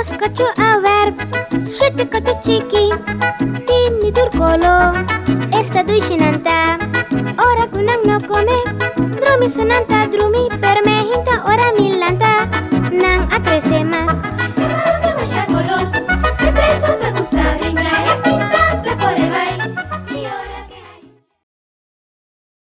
Nos cacho a ver. Shete cacho chiki Tini turkolo Esta duishinanta Ora kunang no come Drumi sunanta drumi Pero me hinta.